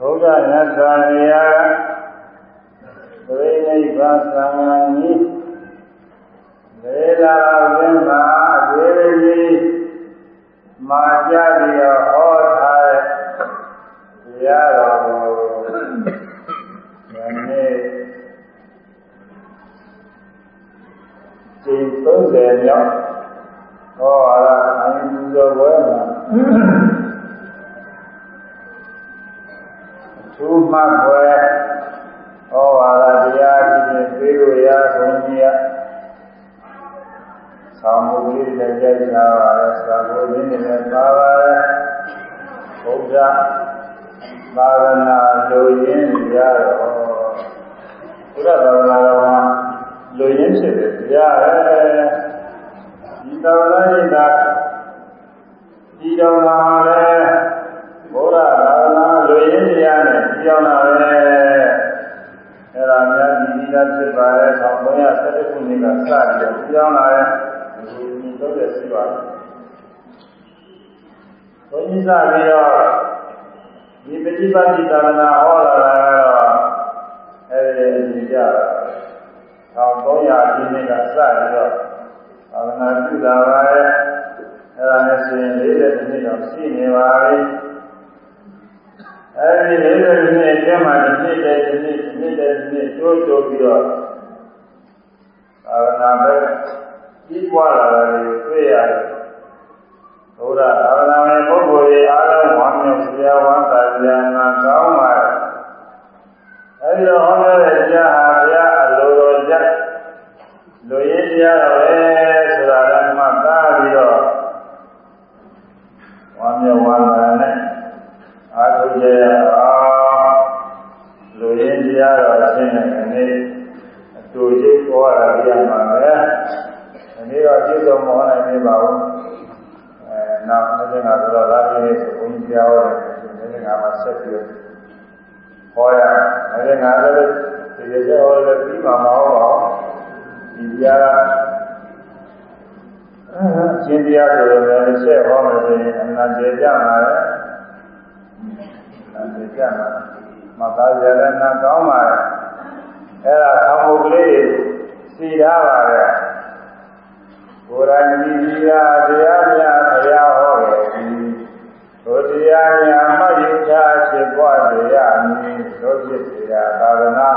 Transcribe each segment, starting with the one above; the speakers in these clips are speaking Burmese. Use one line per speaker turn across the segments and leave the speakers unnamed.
ဘုရားမြတ်စွာဘုရားပရိနိဗ္ဗာန်သံဃာကြီးလေလာဝိမာဝေရီမာကြပြီးတော့ဟောထားတဲ့တရားတော်ကိုယနေ့ဒီ30မြောက်ဟောရအရင်ပူဇော်ပွဲမှာ သူမှတ်ပွဲဩဝါဒတရားဒီနေ့သိလို့ရဆုံးကြီးရဆောင်းမှုလေးလည်းကြိုက်ကြပါရဲ့သာဘုရင်းနဲ့ပါပါရဲ့ဘုရားသာသနာလူရင်းရတော့ဘုရားသာသနာတော်မှာလူရင်းဖြစ်တယ်တရားရဲ့ဒီသာသနာ့ဤသာဒီတော်မှာလည်း ဘုရားသာသနာလူရင်းတရားနဲ့ဒီတော်လာပဲအဲ့ဒါများဒီဒီသာဖြစ်ပါရဲ့1317ခုနှစ်ကစပြီးဒီတော်လာရဲ့ဒီတော့ရရှိပါလားဘုန်းကြီးစပြီးတော့ဒီပฏิပတ်တိသာသနာဟောလာတာကတော့အဲဒီအညီကြ1300ဒီနှစ်ကစပြီးတော့သာသနာပြုတာပါရဲ့အဲဒါနဲ့ဆိုရင်40နှစ်တော့ရှိနေပါပြီ အဲဒီ40နှစ်အတွင်းမှာတစ်နှစ်တည်းတစ်နှစ်တစ်နှစ်တည်းတစ်နှစ်တိုးတိုးပြီးတော့သာသနာပဲကြီးပွားလာတယ်တွေ့ရတယ်ဘုရားသာသနာ့ပုဂ္ဂိုလ်တွေအားလုံးဝမ်းမြောက်စရာဝမ်းသာစရာနာကောင်းပါအဲဒီတော့ဟောပြောတဲ့တရားဟာဘုရားအလိုတော်ကြလူရင်းတရားတော်ပဲဆိုတာကမှသားပြီးတော့ဝမ်းမြောက်ဝမ်းသာနဲ့အားထုတ်ကြရအောင်လူရင်းတရားတော်အရှင်းတဲ့နေ့အတူတူဟောရပြမှာပဲဒီနေ့တော့ပြည့်စုံမဟောနို င်သေးပါဘူးအဲနောက်နေ့ကဆိုတော့လာပြီးနေဆိုဘုန်းကြီးပြောတယ်ဒီနေ့ကမှဆက်ပြီးဟောရအဲဒီငါလည်းဒီလိုဟောလည်းပြီးမှာမဟုတ်ပါဘူးဒီတရားအချင်းတရားဆိုရင်လည်းဆက်ဟောမယ်ဆိုရင်အနာကျေကြမှာလေအနာကျေကြမှာမသားရလည်းနာကောင်းပါလေအဲ့ဒါသံဃာကလေးစီထားပါလေ ကိုယ်တိုင်ကြည်ကြည်ရာတရားများဘုရားဟောတယ်ဘုရားများမှတ်ယူချဖြစ်ပွားစေရမည်တို့ဖြစ်စေရာသာသနာ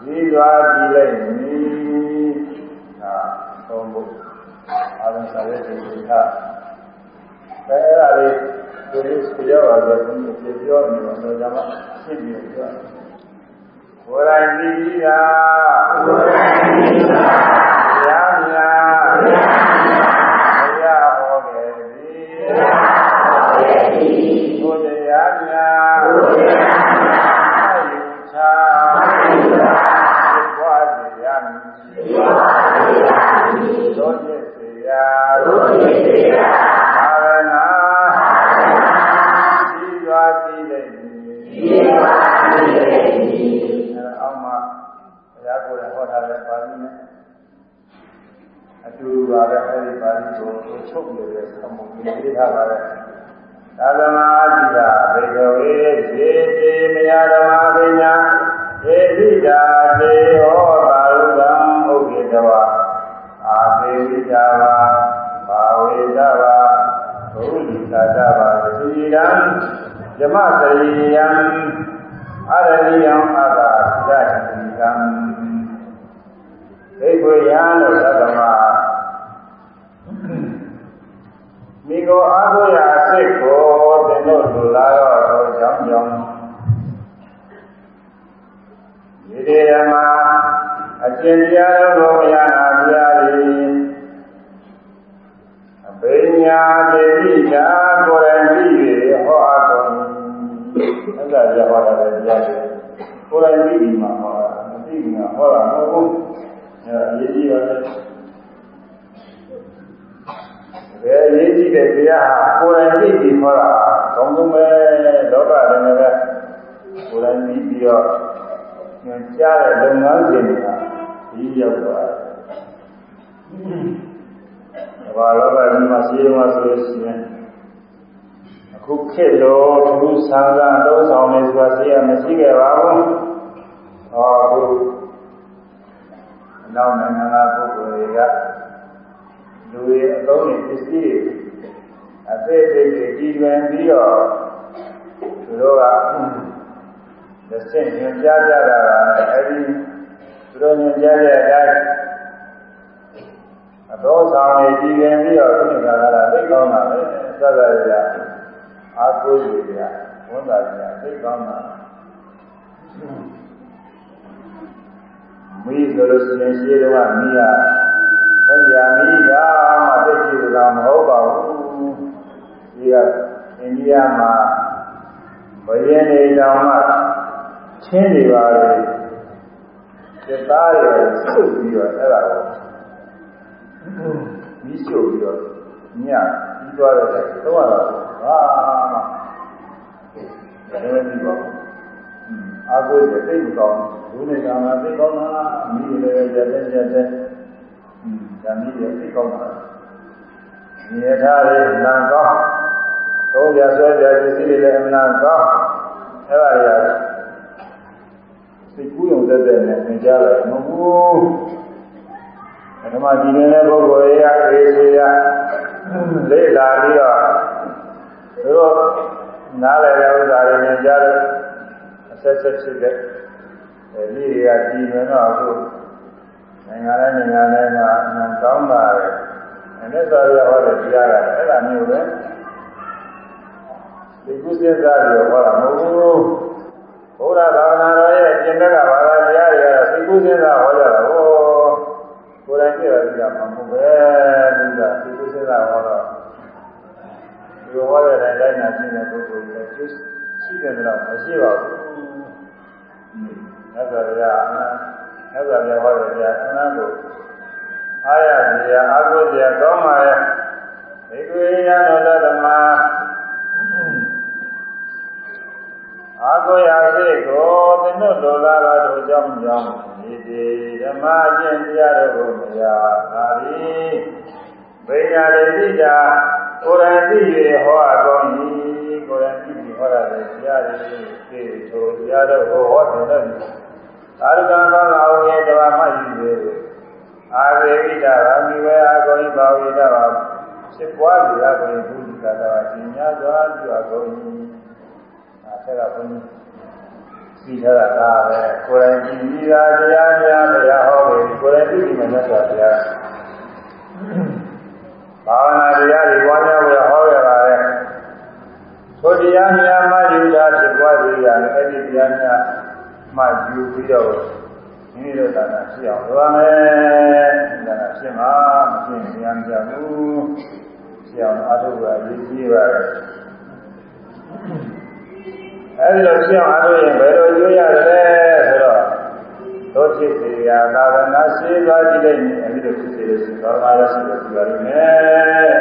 ကြီးစွာကြည်လိုက်မည်ဟာသုံးဖို့အာရုံစာရဲ့ဒီကအဲအဲ့ဒါလေးဒီလိုပြောရတော့ဒီပြောနေတော့ကျွန်တော်ရှင်းပြပြောကိုယ်တိုင်ကြည်ကြည်ရာကိုယ်တိုင်ကြည်ကြည်ရာဘုရား များ လူ စသရရအာကိုးကြီးရဝန်တာကြီးသိကောင်းတာမိဆိုလို့ရှိရင်ရှိတော့မိရဘုရားမိရမှသိကြည့်တာမဟုတ်ပါဘူးဒီကအိန္ဒိယမှာဘယင်းနေတောင်မှချင်းနေပါလေသစ္စာရယ်စုပ်ပြီးတော့အဲ့ဒါကိုမိရှုပ်ပြီးတော့ည ပြီးသွားတဲ့တော့ဟာဟာဒါလည်းပြီးပါအာကိုရသိမကောင်းဘူးဒီနေ့ကမှသိကောင်းတာအမိလည်းရတဲ့ရတဲ့ဓာမိရသိကောင်းတာမြေထားလေးနာကောင်းသုံးပြဆွဲပြပစ္စည်းတွေလည်းအမှန်ကောင်းအဲ့ဒါတွေစိတ်ကူးရုံတက်တဲ့နဲ့သင်ကြားလိုက်မဟုတ်ဘူးဓမ္မဒီနေတဲ့ပုဂ္ဂိုလ်ရဲ့အေးစေရ လေ့လာပြီးတော့သူတို့နားလည်တဲ့ဥစ္စာတွေနဲ့ကြားလို့အဆက်ဆက်ဖြစ်တဲ့ဒီတွေကဒီနေတော့အခုနိုင်ငံတိုင်းနိုင်ငံတိုင်းမှာအမှန်ကောင်းတာလေအဲ့ဒါဆိုရဟောတဲ့တရားကအဲ့ဒါမျိုးပဲဒီကုသစ္စာတွေဟောတာမဟုတ်ဘူးဘုရားသာသနာတော်ရဲ့ကျင့်တဲ့ကဘာသာတရားတွေကသိကုသစ္စာဟော ကြတာဟောကိုယ်တိုင်ကြည့်ရတာမှမဟုတ်ပဲဒီကသိကုသစ္စာဟောတော့ဒီဟောတဲ့တိုင်းတိုင်းနာရှင်းတဲ့ပုဂ္ဂိုလ်တွေကျိုးရှိတယ်တော့မရှိပါဘူး။မြတ်စွာဘုရားအမှန်မြတ်စွာဘုရားဟောတဲ့တရားအမှန်ကိုအားရစရာအာဟုစရာကောင်းပါရဲ့ဒီကွေရတော်ဓမ္မ အာကိုရာစိတ်ကိုသင်တို့လိုလားတာတို့ကြောင့်ကြောင့်ဒီဒီဓမ္မကျင့်တရားတို့ကိုမရသာသည်ဘိညာတိတိတာကိုယ်တိုင်သိရဟောအပ်ကောင်း၏ကိုယ်တိုင်သိပြီးဟောရတယ်တရားတွေသိထိုတရားတို့ကိုဟောတယ်လို့သာရကံကောင်းလာအောင်ရဲ့တော်မှယူလေအာဝေဝိတာဗာမိဝေအာကောဤဘာဝိတာဗာဖြစ်ပွားကြရကိုဘုရားသာသနာ့ဉာဏ်စွာပြုအပ်ကုန်၏ ဆက်ကဘုန်းကြီးစီထားတာဒါပဲကိုယ်တိုင်ကြည်ပြီးတာတရားများတရားဟောပြီကိုယ်တိုင်ကြည့်ပြီးမှသက်သာတရားဘာဝနာတရားတွေပွားများဝယ်ဟောရပါလေသို့တရားများမှယူတာဖြစ်ပွားစေရတယ်အဲ့ဒီတရားများမှယူပြီးတော့မိမိတို့သာသာရှိအောင်လုပ်ရမယ်ဒါကရှင်းမှာမရှင်းပြန်ကြဘူးရှိအောင်အားထုတ်ရအရေးကြီးပါတယ် အဲဒီလိုရှင်းအောင်အားထုတ်ရင်ဘယ်လိုကျိုးရတယ်ဆိုတော့တို့ဖြစ်စေရာသာသနာရှိသွားကြည့်လိုက်ရင်အဲဒီလိုဖြစ်စေလို့ရှိရင်ဘာမှလည်းရှိလို့ပြရလိမ့်မယ်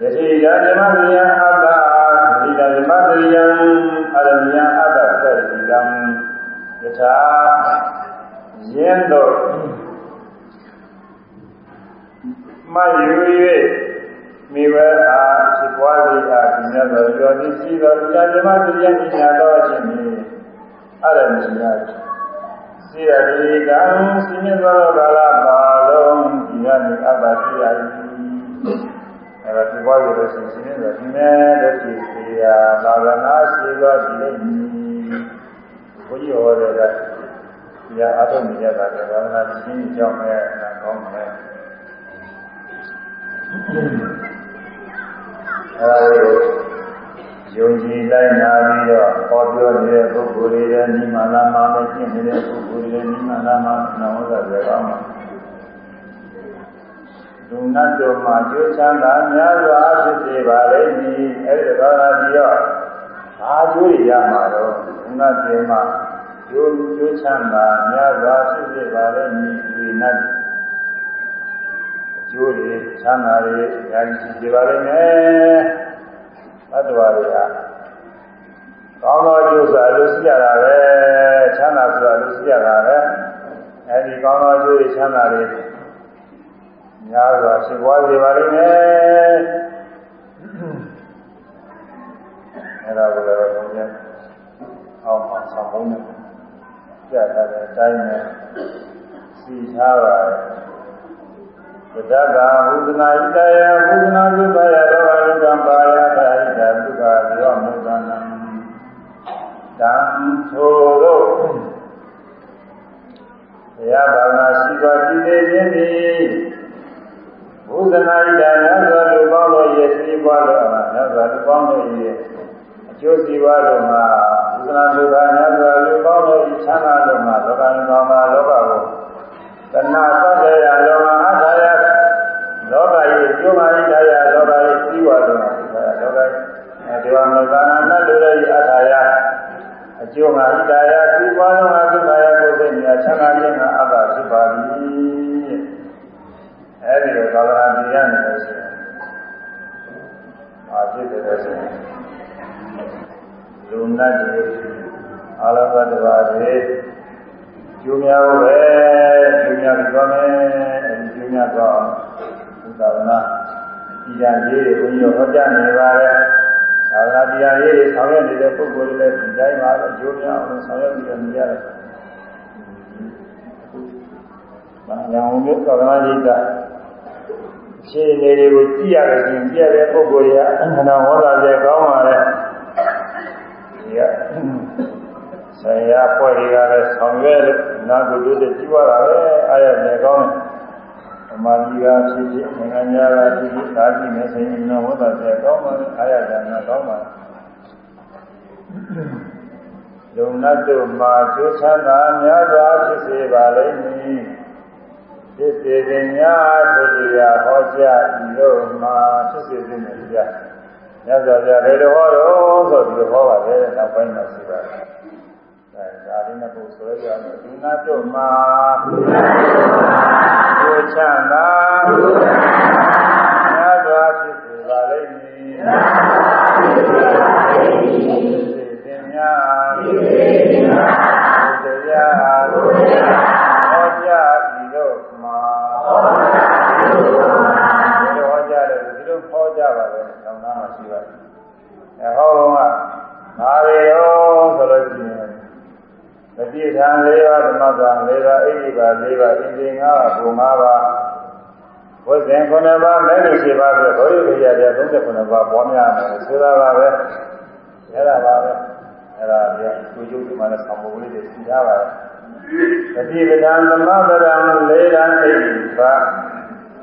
ယတိဓမ္မမယအတ္တဒီဓမ္မတရိယံအရမယအတ္တသတိကံယထာယင်းတို့မယူ၍ မိဘအားဖြစ်ပွားစေတာဒီမြတ်သောကျော်သိရှိသောတရားဓမ္မတရားဉာဏ်တော်အခြင်းဖြင့်အဲ့ဒါမြင်ရတယ်။စိရတိကံစိမြတ်သောကာလပါလုံးဒီရနေအပ္ပတိယ၏။အဲ့ဒါဖြစ်ပွားစေလို့ရှိရင်စိမြတ်သောဒီမဲ့တတိစီယာသာဝနာရှိသောဒီလေးဘုရားဟောတဲ့ကတရားအထုံးမြတ်တာကဘာဝနာရှင်းကြောင်းမဲ့အနာကောင်းမဲ့ အဲဒါကိုယုံကြည်လိုက်နာပြီးတော့ဟောပြောနေတဲ့ပုဂ္ဂိုလ်တွေလည်းနိမလာမနဲ့ရှင်းနေတဲ့ပုဂ္ဂိုလ်တွေလည်းနိမလာမနာဝဇ္ဇပြေကောင်းမှာလူနတ်တို့မှာကျိုးချမ်းသာများစွာဖြစ်စေပါလိမ့်မည်အဲဒီတော့သာဒီရောဘာကျိုးရမှာတော့လူနတ်တွေမှာကျိုးကျိုးချမ်းသာများစွာဖြစ်စေပါလိမ့်မည်ဒီနတ် ကျိုးတွေချမ်းသာတွေညာရှိစေပါလိမ့်မယ်သတ္တဝါတွေကကောင်းသောကျိုးဆိုတာလို့ရှိရတာပဲချမ်းသာဆိုတာလို့ရှိရတာပဲအဲဒီကောင်းသောကျိုးတွေချမ်းသာတွေများစွာဖြစ်ပွားစေပါလိမ့်မယ်ဒါကိုလည်းဘုရားအောက်မှာဆောင်းပုံးနဲ့ပြထားတဲ့အတိုင်းနဲ့စီထားပါတယ် သဒ္ဒါဘုဒနာဣတယဘုဒနာသုခယရောဂိကံပါယသာဣတသုခရောမုဒ္ဒနာတံထိုတို့ဘုရားဘာဝနာရှိသောကြည်နေခြင်းသည်ဘုဒနာဣတယသောလူပေါင်းတို့ရဲ့စီးပွားလို့အမှန်သောလူပေါင်းတို့ရဲ့အကျိုးစီးပွားလို့မှာဘုဒနာသုခယသောလူပေါင်းတို့၏ချမ်းသာလို့မှာလောကံကောင်းမှာလောကကိုတဏှာသတ္တရာလောကအထာယ လောကကြီးကျိုးမာရိတရားလောကကြီးပြီးသွားလို့လောကဒီဝမသာနာနဲ့တို့ရဲ့အထာယအကျိုးမာရိတရားပြီးသွားလို့ငါသုခယကိုယ်စိတ်များချမ်းသာခြင်းကအတ္တဖြစ်ပါသည်အဲဒီလိုသာသနာ့တရားနဲ့ဆိုရင်အာဖြစ်တယ်ဆိုရင်လူနာတွေအာလဘတဘာတွေကျိုးများဖို့ပဲကျိုးများပြီးသွားမယ်အဲဒီကျိုးများတော့ သာသနာတရားရေးတွေဘုန်းကြီးတို့ဟောကြားနေပါတယ်သာသနာတရားရေးတွေဆောင်ရွက်နေတဲ့ပုဂ္ဂိုလ်တွေလည်းဒီတိုင်းပါတော့ကျိုးများအောင်ဆောင်ရွက်ပြီးတော့နေရတယ်။ဘာညာဝမျိုးသာသနာရေးကအခြေအနေတွေကိုကြည့်ရလို့ရှိရင်ပြည့်တဲ့ပုဂ္ဂိုလ်တွေကအနန္တဝါဒတဲ့ကောင်းပါလေ။ဒီကဆရာဖွဲ့တွေကလည်းဆောင်ရွက်လို့နာကုတုတွေကြည့်ရတာပဲအားရနေကောင်းတယ်။ မာတိကဖြစ်ဖြစ်နိုင်ငံများကဖြစ်ဖြစ်ဒါကြည့်မယ်ဆိုရင်တော့ဝတ်တော်တဲ့ကောင်းပါလေအာရဒါနာကောင်းပါလုံနတ်တို့မှာကျိုးချမ်းသာများစွာဖြစ်စေပါလိမ့်မည်ဖြစ်စေခြင်းများတို့တရားဟောကြားဤတို့မှာဖြစ်စေခြင်းများကြမြတ်စွာဘုရားဘယ်လိုဟောတော့ဆိုပြီးဟောပါတယ်နောက်ပိုင်းမှာရှိပါတယ် အဲဒါလေးနဲ့ပုံဆွဲကြမယ်ဒီနာတို့မှာဘုချမ်းသာမြတ်စွာဖြစ်စေပါလိမ့်မည်ဖြစ်စေများတရားဟောကြားဤတို့မှာဒီလိုဟောကြားတယ်ဒီလိုဟောကြားပါပဲဆောင်းသားမှာရှိပါတယ်အဲဟောတော့ကဘာတွေရောဆိုလို့ရှိရင်တတိထံ၄ပါးဓမ္မကံ၄ပါးအိဋ္ဌိပါ၄ပါးအင်္ဂိ၅ပါးဘုံ ၅ပါးဝိဇ္ဇင်9ပါးမဲရရှိပါဆိုဘောရိပရိယတဲ့39ပါးပွားများတယ်ဆိုတာပါပဲအဲ့ဒါပါပဲအဲ့ဒါပြကိုကျုပ်ဒီမှာလည်းဆောင်းပုံလေးတွေစီထားပါတယ်တတိပဒံသမဗရံ၄ရန်အိဋ္ဌိပါ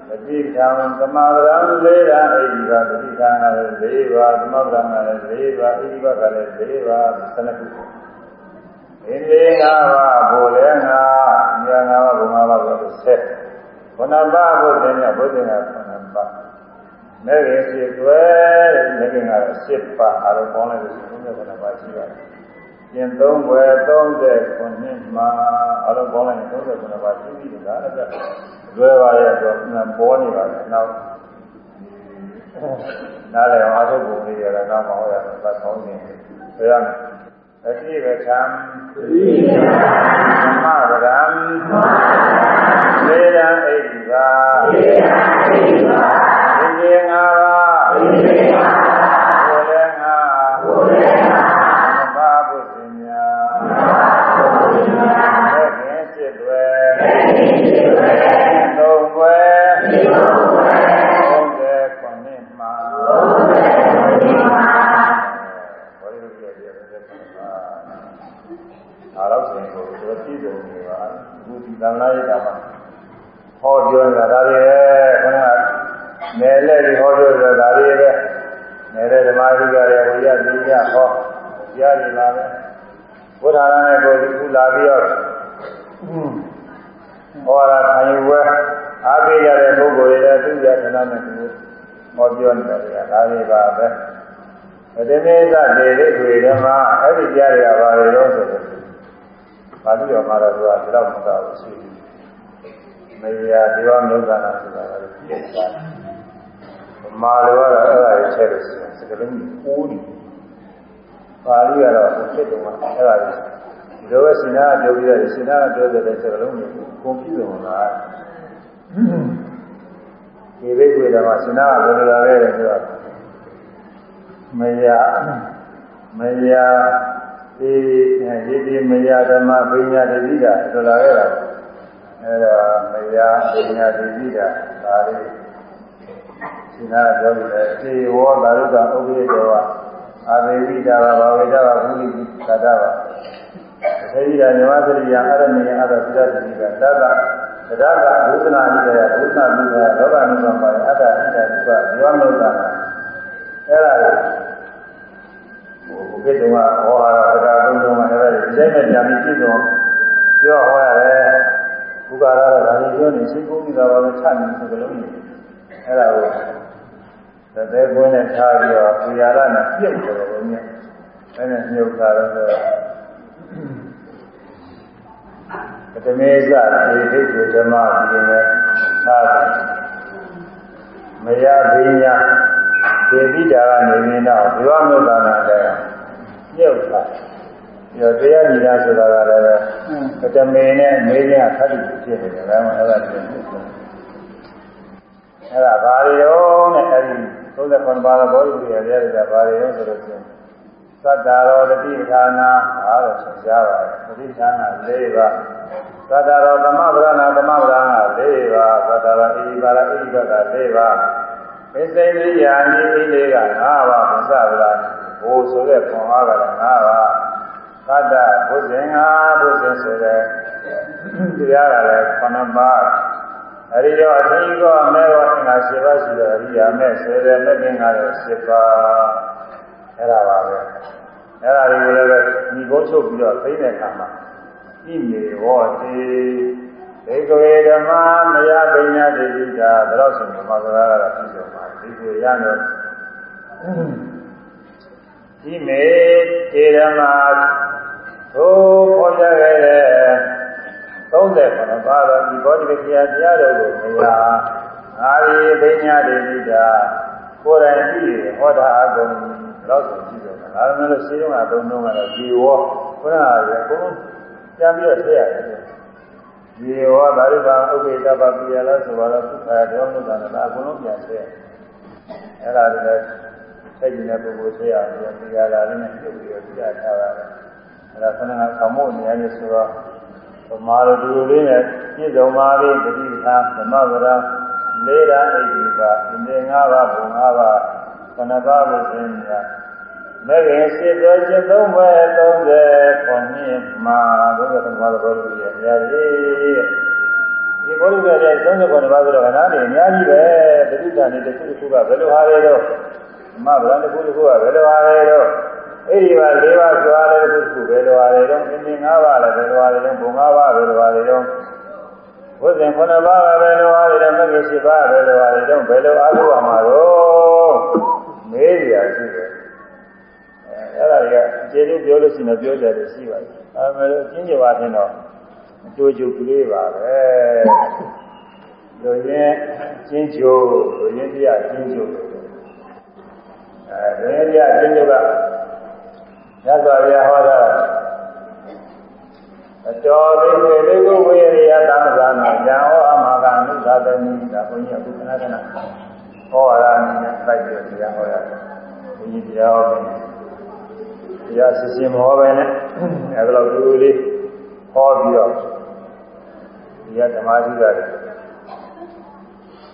တတိထံသမဗရံ၄ရန်အိဋ္ဌိပါတတိထံကလည်း၄ပါးသမဗရံကလည်း၄ပါးအိဋ္ဌိပါကလည်း၄ပါး12ခုအင်းလေးငါးပါးဘိုလ်လဲငါညာငါးပါးဘုံငါးပါးဆိုဆက် ခုနပါးဘုဇင်နဲ့ဘုဇင်ကခုနပါးမဲခင်ရှိတွဲတဲ့မဲခင်က7ပါးအားလုံးပေါင်းလိုက်လို့39ပါးရှိပါတယ်ကျင်3ဘွယ်39နှစ်မှာအားလုံးပေါင်းလိုက်ရင်39ပါးရှိပြီဒါလည်းလွယ်ပါရဲ့ဆိုတော့ပေါ်နေပါတယ်နောက်နားလည်အောင်အထုပ်ပုံလေးတွေကနောက်မှဟောရတယ်သတ်ဆောင်နေတယ်ဆိုရမယ်သတိပဋ္ဌာန်သတိပဋ္ဌာန်သမဗရံ သေရံဣတိပါသေရံဣတိပါသေရေငါပါသေရေငါဘုရေငါဘုရေငါဘာဘုဇင်ညာဘာဘုဇင်ညာသေခင်စစ်တွေသေခင်စစ်တွေသုံးွယ်သုံးွယ်သုံးတဲ့ခုနှစ်မှာသုံးတဲ့ခုနှစ်မှာအားလို့ဆိုရင်ကိုယ်တို့ပြည့်စုံနေပါအခုဒီသံဃာရေးတာမှာဟောပြောနေတာဒါတွေခဏနယ်လဲပြီးဟောပြောနေတာဒါတွေပဲနယ်တဲ့ဓမ္မဓိကတွေဝိရလိယဟောကြားနေလာပဲဘုရားရနဲ့ကိုယ်ဒီခုလာပြီးတော့ဟောတာခံယူဝဲအားပေးရတဲ့ပုဂ္ဂိုလ်တွေလည်းသူ့ရခဏနဲ့သူဟောပြောနေတာတွေကဒါတွေပါပဲအတမေသတေရိတွေဓမ္မအဲ့ဒီကြားရပါလေရောဆိုတော့ပါဠိတော်မှာတော့သူကဒီလောက်မသာဘူးရှိတယ်။မေယာဒီဝမုဒ္ဒနာဆိုတာကလည်းပြည့်စုံတယ်။မာလိုကတော့အဲ့ဒါကိုချက်လို့ရှိရင်စကလုံးကြီးပိုးနေ။ပါဠိကတော့ဖြစ်တယ်မှာအဲ့ဒါကြီးဒီလိုပဲရှင်နာပြောပြီးတော့ရှင်နာပြောတဲ့စကလုံးကြီးကွန်ပြူတာမှာဒီဘိက္ခွေတော် မှာရှင်နာကဘယ်လိုလာလဲဆိုတော့မေယာမယာဒီဒီဒီမယာဓမ္မပညာတိတိတာဆိုလာခဲ့တာအဲဒါမယာပညာတိတိတာဒါလေးရှင်သာပြောပြီးတယ်အေဝောသာရုကဥပ္ပိတောဝအာသေဝိတာဘာဝေတာဘုလိသတ္တဝသေဝိတာညဝသရိယအရမေယအရသဒ္ဒတိကသတ္တသဒ္ဒကဘုသနာဣတယဘုသနာဣတယလောကနုပံပါယအတ္တဣတသုဘယောမုဒ္ဒနာအဲ့ဒါ ဘုကိတုံကဟောတာစကားသုံးလုံးကအဲ့ဒါဒီတိုင်းနဲ့ပြန်ပြီးပြည့်စုံပြောဟောရတယ်ဘုရားရတာဒါကြီးပြောနေစိတ်ကူးနေတာပါပဲချနေတယ်လုံးကြီးအဲ့ဒါကိုသတဲ့ကွင်းနဲ့ထားပြီးတော့ပူရလာနဲ့ပြုတ်တယ်ဘုန်းကြီးအဲ့နဲ့မြုပ်တာတော့ပထမေဇသေဒိဋ္ဌိဓမ္မဒီနဲ့သာမယဘိညာ သေတိတာကနေပြီးတော့ဘဝမြုပ်တာနာတဲ့မြုပ်တာပြီးတော့တရားညီတာဆိုတာကလည်းပထမေနဲ့မေးခြင်းအထပ်ဖြစ်နေတယ်ဒါမှအဲ့ဒါပြင်ဖြစ်တယ်အဲ့ဒါဘာတွေတော့နဲ့အဲ့ဒီ39ပါးသောဘောဓိတွေရဲ့ရတဲ့ဘာတွေတော့ဆိုလို့ရှိရင်သတ္တာရောတတိဌာနာအားလို့ဆိုကြပါတယ်တတိဌာနာ၄ပါးသတ္တာရောသမဗရဏသမဗရဏ၄ပါးသတ္တာရောဣတိပါရဣတိဘက၄ပါး ပစ္စေမိယာနိဣလေးက၅ပါးပစ္စဗလာဘိုးဆိုတဲ့ခွန်အားကလည်း၅ပါးသတ္တဘုဇင်ဟာဘုဇင်ဆိုတဲ့တရားကလည်း9ပါးအရိယောအထင်ကောမဲရောအင်္ဂါ7ပါးရှိတော့အရိယာမဲဆိုတဲ့မဲ့ပင်ကလည်း7ပါးအဲ့ဒါပါပဲအဲ့ဒါတွေကိုလည်းပဲညီကုန်းချုပ်ပြီးတော့သိတဲ့အခါမှာဣမေဝတိဧ ကဝေဓမ္မမယပညာတိတိတာဒါတော့ဆိုဓမ္မစကားကတော့ပြည့်စုံပါဒီကိုရတော့ဣမေတေဓမ္မသို့ပေါ်ကြခဲ့တဲ့39ပါးသောဒီဘောဓိပက္ခတရားတော်ကိုမယာငါရီပညာတိတိတာကိုယ်တိုင်ကြည့်ဟောတာအကုန်တော့ဆိုကြည့်တော့ဒါမှမဟုတ်ရှင်းတော့အသုံးတော့ကတော့ဒီဝေါခုနကလည်းအကုန်ပြန်ပြီးတော့ထည့်ရတယ် ဒီဝေါဒါရုကဥပ္ပေတပပိယလားဆိုတော့သုခာဒေဝနုကနာအကုန်လုံးပြန်ထည့်အဲ့ဒါလည်းစိတ်ကြီးတဲ့ပုဂ္ဂိုလ်ထည့်ရတယ်ဒီဟာလာလေးနဲ့ပြုတ်ပြီးတော့ပြထားတာအဲ့ဒါခဏကခမို့နေရတယ်ဆိုတော့ဗမာလိုဒီလိုလေးနဲ့ပြည့်စုံပါပြီတတိသာသမဗရာလေးရာအိဒီပါအင်း၅ပါးဘုံ၅ပါးခဏပါးလို့ရှင်ညာ မဂ္ဂင်စေတော်ခြင်းသုံးဘယ်30ခုနှစ်မှာ30ပါးသောဘောဓိရဲ့အများကြီးဒီဘောဓိရဲ့30ခုပါးဆိုတော့ခဏနေအများကြီးပဲတတိတာနေတစ်ခုတစ်ခုကဘယ်လိုဟာလဲတော့မဗရန်တစ်ခုတစ်ခုကဘယ်လိုဟာလဲတော့အဲ့ဒီပါ၄ပါးစွာလဲတစ်ခုဘယ်လိုဟာလဲတော့အင်း၅ပါးလဲဘယ်လိုဟာလဲတော့ဘုံ၅ပါးဘယ်လိုဟာလဲတော့ဝိဇ္ဇင်9ပါးပဲလိုဟာတယ်မဂ္ဂင်7ပါးပဲလိုဟာတယ်တော့ဘယ်လိုအားထုတ်ရမှာတော့မေးရရှိတယ် အဲအဲ့ဒါကြီးအကျေတူပြောလို့ရှိရင်ပြောကြတယ်ရှိပါတယ်အဲမဲ့လို့ကျင်းကြပါထင်တော့အကျိုးကျုပ်ကလေးပါပဲလူရင်းကျင်းကျိုးလူရင်းတရားကျင်းကျိုးအဲလူရင်းတရားကျင်းကျိုးကညသော်ရဟောတာအတော်လေးတွေလေးကိုဝေရယသံသာနာဉာဏ်ဟောအမှာကနုသာတမိဒါဘုန်းကြီးအခုခဏခဏဟောရတာနဲ့တိုက်ပြီးတရားဟောရတယ်ဘုန်းကြီးတရားဟောတယ် တရားစစ်စင်မဟောပဲနဲ့အဲဒါလိုလူလေးဟောပြီးတော့ဒီကဓမ္မကြီးကလည်း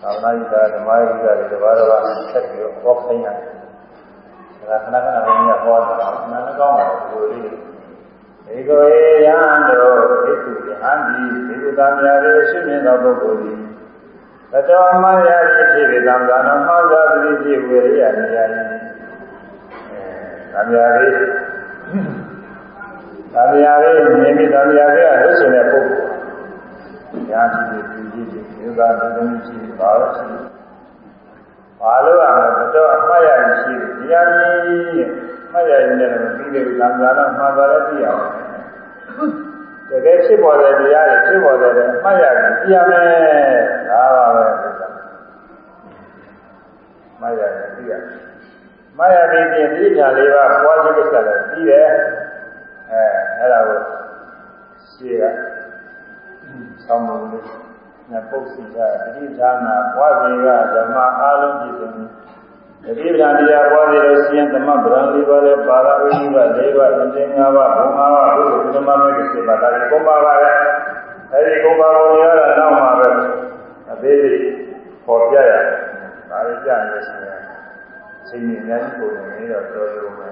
သာသနာ့ကြီးကဓမ္မကြီးကလည်းတပါးတော့ဆက်ပြီးတော့ဟောခိုင်းရတယ်ဒါခဏခဏဘုန်းကြီးဟောတာနားကောင်းတယ်လူလေးဧကောဧယံတို့ဣတုယဟံဒီဒီကုသမြာရေရှိမြင်သောပုဂ္ဂိုလ်သည်သတောမယတိဖြစ်ပြီးသံဃာနောမောဇာတိဖြစ်ဝေရိယနေရ၏သံဃာရေ သံဃာရေမြင်ပြီးသံဃာရေကလွတ်ရှင်တဲ့ပုဂ္ဂိုလ်ညာကြည့်ပြီးကြည့်ကြည့်ဒီကသတိရှိပါလို့ရှိဘာလို့အောင်လဲတော့အမှားရရှိတယ်ဒီအရင်မှတ်ရရင်လည်းမပြီးသေးဘူးသံဃာတော့မှားသွားလည်းသိရအောင်တကယ်ဖြစ်ပေါ်တဲ့တရားတွေဖြစ်ပေါ်တဲ့မှတ်ရရင်သိရမယ်ဒါပါပဲမှတ်ရရင်သိရမှ တ်ရပြီးပြင်သိညာလေးပါပွားခြင်းကိစ္စလည်းပြီးတယ်အဲအဲ့ဒါကိုရှင်းရဆောင်းမလို့နဲ့ပုတ်စီကတတိဌာနာပွားခြင်းကဓမ္မအားလုံးပြည့်စုံအတိပ္ပံတရားပွားနေလို့ရှိရင်သမဗရံလေးပါးနဲ့ပါရဝိနိဘ၄ပါးအကျဉ်း၅ပါးဘုံ၅ပါးဘုရားသမမေကိစေပါတာဒီကုပါပါပဲအဲဒီကုပါဘုံရတာနောက်မှာပဲအသေးသေးပေါ်ပြရတယ်ဒါလေးကြားနေလို့ရှိရင် ချိန်ကြီးအများကြီးပုံနေတော့တော်ရုံပဲ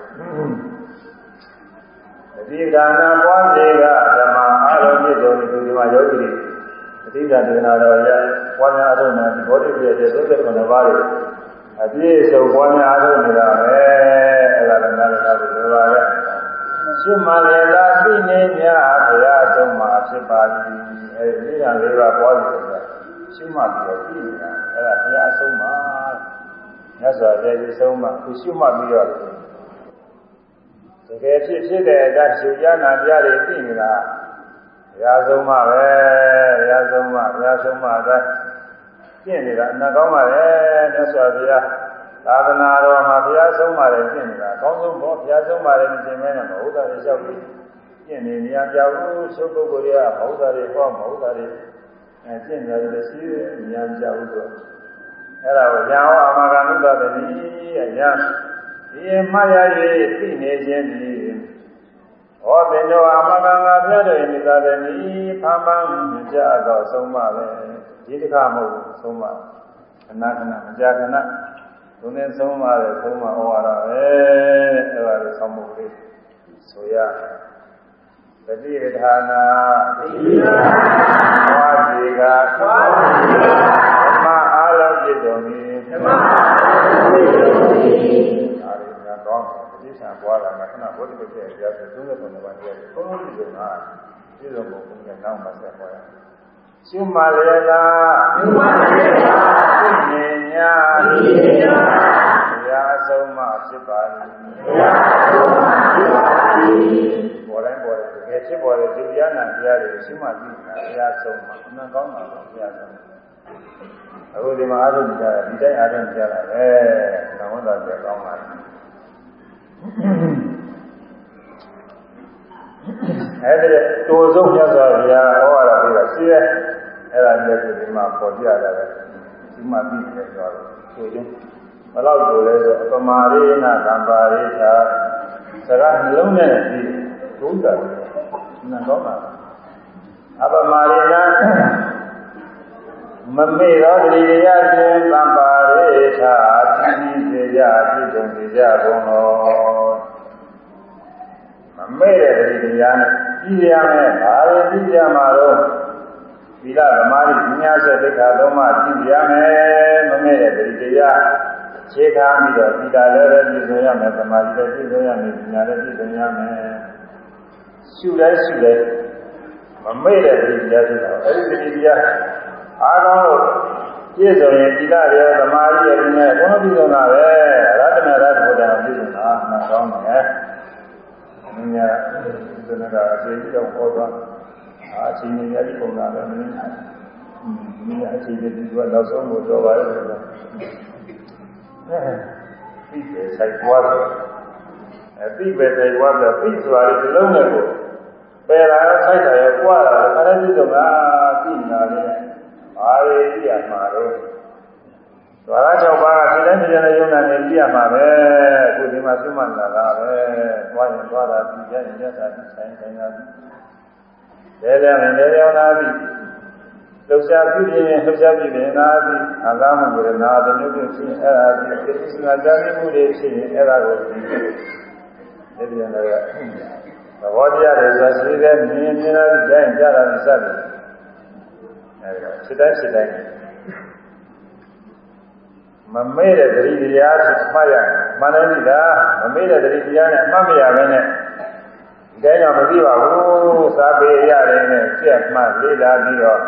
အတိဒါနာပွားစေကဓမ္မအားလုံးပြည့်စုံဒီဒီမှာယောဂီတွေအတိဒါဒေနာတော်ရပွားများအထုံးနဲ့ဘောဓိပြည့်တဲ့39ပါးတွေအပြည့်စုံပွားများအထုံးနေတာပဲအဲ့ဒါလည်းနားလည်တာကိုပြောပါပဲရှင်းမှလည်းသာသိနေမြဘုရားဆုံးမှာဖြစ်ပါသည်အဲဒီဉာဏ်လေးပါပွားပြီးတော့ရှင်းမှပြီးတော့သိနေတာအဲ့ဒါဘုရားဆုံးမှာ မြတ်စွာဘုရားကြီးဆုံးမှာသူရှင်းမှပြီးတော့တကယ်ဖြစ်ဖြစ်တဲ့အတိုင်းရှုရနာပြတွေသိနေတာဘုရားဆုံးမှာပဲဘုရားဆုံးမှာဘုရားဆုံးမှာအတိုင်းကျင့်နေတာအနာကောင်းပါလေမြတ်စွာဘုရားသာသနာတော်မှာဘုရားဆုံးပါတယ်ကျင့်နေတာအကောင်းဆုံးပေါ့ဘုရားဆုံးပါတယ်မကျင့်မဲနဲ့မဟုတ်တာတွေလျှောက်ပြီးကျင့်နေနေရကြဘူးသုပုဂ္ဂိုလ်တွေကမဟုတ်တာတွေဟောမဟုတ်တာတွေအဲကျင့်ကြတယ်ရှိတယ်ဉာဏ်ကြဘူးဆို အဲ့ဒါကိုညာဟောအမဂန္တုတ္တတိအညာဒီမှတ်ရ၍သိနေခြင်းဒီဟောတင်တော်အမဂန္ငါပြတဲ့မိသားတဲ့ဤဖမ်းပန်းကြတော့ဆုံးမပဲဒီတစ်ခါမဟုတ်ဘူးဆုံးမခဏခဏမကြာခဏသူနဲ့ဆုံးပါတယ်ဆုံးမဩဝါဒပဲအဲ့ဒါကိုဆောင်းဖို့လေးဆိုရတတိယဌာနာတတိယဌာနာဝါစီကဝါစီကဓမ္မအား လုံးပြည့်စုံပြီဓမ္မအားလုံးပြည့်စုံပြီဒါရီကတော့တတိယဌာပွားတာကခဏဘုဒ္ဓဘုရားကြားဆို39ပါးတရားကိုဘုန်းကြီးကပြည့်စုံပုံပုံနဲ့နောက်မှဆက်ပေါ်ရရှုမှလေလားရှုမှလေလားသိဉ္ညာသိဉ္ညာဘုရားဆုံးမဖြစ်ပါ၏ဘုရားဆုံးမဖြစ်ပါ၏ပေါ်တိုင်းပေါ်တယ်တကယ်ဖြစ်ပေါ်တဲ့ဒီတရားနာတရားတွေရှုမှသိတာဘုရားဆုံးမအမှန်ကောင်းတာဘုရားဆုံး အခုဒီမှာအားထုတ်ကြတာဒီတိုင်းအားထုတ်ကြတာပဲသံဝတ္တပြကောင်းပါလားအဲ့ဒါတိုးဆုံးမြတ်စွာဘုရားဟောရတာပြီးတော့ရှိရဲအဲ့ဒါမျိုးဒီမှာပေါ်ပြတာပဲဒီမှာပြီးတယ်ဆိုတော့ဆိုရင်ဘယ်လောက်တိုးလဲဆိုအပမာရိနာသံပါရိသာစကားနှလုံးနဲ့ပြီးဘုရားနာတော့မှာအပမာရိနာ မမေ့သောတိရိယချင်းသံပါရိသာသိစေကြပြည့်စုံစေကြကုန်တော်မမေ့တဲ့တိရိယနဲ့ကြည့်ရမယ်ဘာလို့ကြည့်ကြမှာတော့သီလသမာဓိဉာဏ်ဆက်သိက္ခာသုံးပါးကြည့်ရမယ်မမေ့တဲ့တိရိယခြေခံပြီးတော့သီလလည်းပဲပြည့်စုံရမယ်သမာဓိလည်းပြည့်စုံရမယ်ဉာဏ်လည်းပြည့်စုံရမယ်ရှုလိုက်ရှုလိုက်မမေ့တဲ့တိရိယဖြစ်တော့အဲဒီတိရိယ အားကောင်းလို့ပြည့်စုံရင်သီလရောသမာဓိရောဉာဏ်ဘုန်းပြည့်စုံတာပဲရတ္တနာရတ္တဘုရားပြည့်စုံတာမှန်ကောင်းတယ်။မြညာသနကအချိန်ကြီးတော့ဟောသွားအချိန်ကြီးကြီးပုံလာတယ်မင်း။မြညာအချိန်ကြီးဒီကနောက်ဆုံးကိုတော့ပါရဲ့ဆိုတော့အဲဒီပဲဆိုင်ပွားတယ်။အဲဒီပဲဆိုင်ပွားတယ်ပြီးဆိုတာဒီလုံးနဲ့ကိုပယ်လာဆိုင်တာရောပွားတာခရတိတော့ကသိနေတာလေ။ ဘာတွေကြည့်ရမှာတော့။သွားရ၆ပါးကဒီတိုင်းဒီတိုင်းယုံနာနေကြည့်ရမှာပဲ။အခုဒီမှာသိမှလာတာပဲ။သွားရင်သွားတာပြီးကြရင်ကြတာပြီးဆိုင်ဆိုင်တာပြီး။လဲလဲမယ်လဲလဲနာပြီးလှုပ်ရှားပြုပြင်လှုပ်ရှားပြုပြင်နာပြီးအာသာမှုကိုနာတစ်မျိုးမျိုးဖြစ်အဲ့ဒါဒီသိစနာကြားမှုတွေဖြစ်ရင်အဲ့ဒါကိုဒီဒီပြန်လည်းသဘောတရားတွေဆိုရှိတဲ့မြင်မြင်လာကြရင်ကြားတာစသဖြင့် အဲ့ဒါစိတ်တိုင်းစိတ်တိုင်းမမေ့တဲ့တတိတရားမှတ်ရရင်မှန်တယ်ဒီလားမမေ့တဲ့တတိတရားနဲ့အမှတ်မရဘဲနဲ့ဒီတိုင်းတော့မသိပါဘူးစာပေရတယ်နဲ့ကြက်မှတ်လေးလာပြီးတော့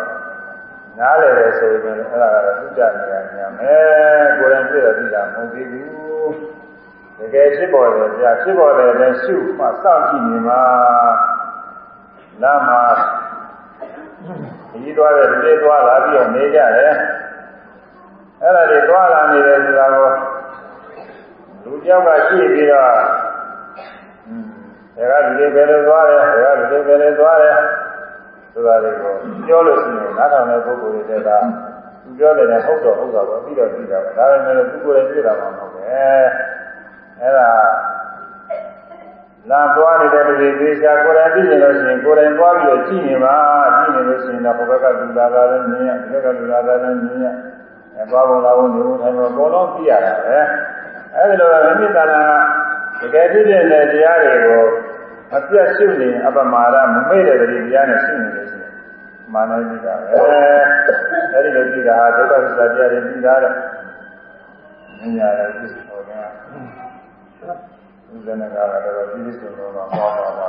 နားလည်တယ်ဆိုရင်အဲ့ဒါကတော့သူကြနေရညာမယ်ကိုယ်တိုင်ပြည့်တော်သိတာမဟုတ်သေးဘူးတကယ်ဖြစ်ပေါ်တယ်ကြာဖြစ်ပေါ်တယ်လည်းရှုမှစောင့်ကြည့်နေမှာနားမှာ ဒီသွားတဲ့ဒီလေးသွားလာပြီးတော့နေကြတယ်အဲ့ဒါတွေသွားလာနေတယ်ဆိုတာကိုလူကြောက်ကကြည့်ပြီးတော့ဒါကဒီလေးပဲလို့သွားတယ်ဒါကဒီလေးပဲလို့သွားတယ်ဆိုတာတွေကိုပြောလို့ရှိရင်နားထောင်တဲ့ပုဂ္ဂိုလ်တွေကသူပြောတယ်နဲ့ဟုတ်တော့ဟုတ်တာပဲပြီးတော့ပြီးတာဒါပေမဲ့သူကိုယ်လည်းပြတာမှမဟုတ်ပဲအဲ့ဒါ လာသွားနေတဲ့လူတွေသေချာကိုယ်တိုင်သိနေလို့ရှိရင်ကိုယ်တိုင်သွားပြီးတော့ကြည့်နေပါကြည့်နေလို့ရှိရင်တော့ဘုဘကလူလာတာလည်းမြင်ရဒီဘက်ကလူလာတာလည်းမြင်ရအဲသွားပုံလာပုံနေပုံထိုင်ပုံအကုန်လုံးသိရတာပဲအဲဒီလိုမိမိတဏ္ဍာတကယ်ဖြစ်တဲ့တရားတွေကိုအပြတ်ရှုနေအပမာဒမမေ့တဲ့တရားနဲ့ရှုနေလို့ရှိရင်မာနကြည့်တာပဲအဲဒီလိုကြည့်တာဟာဒုက္ခသစ္စာတရားတွေကြည့်တာတဲ့မြင်ရတယ်ဒီဟောတ ယ်ဥဒနာကတော့ဒီလိုဆိုတော့ဟောပါပါ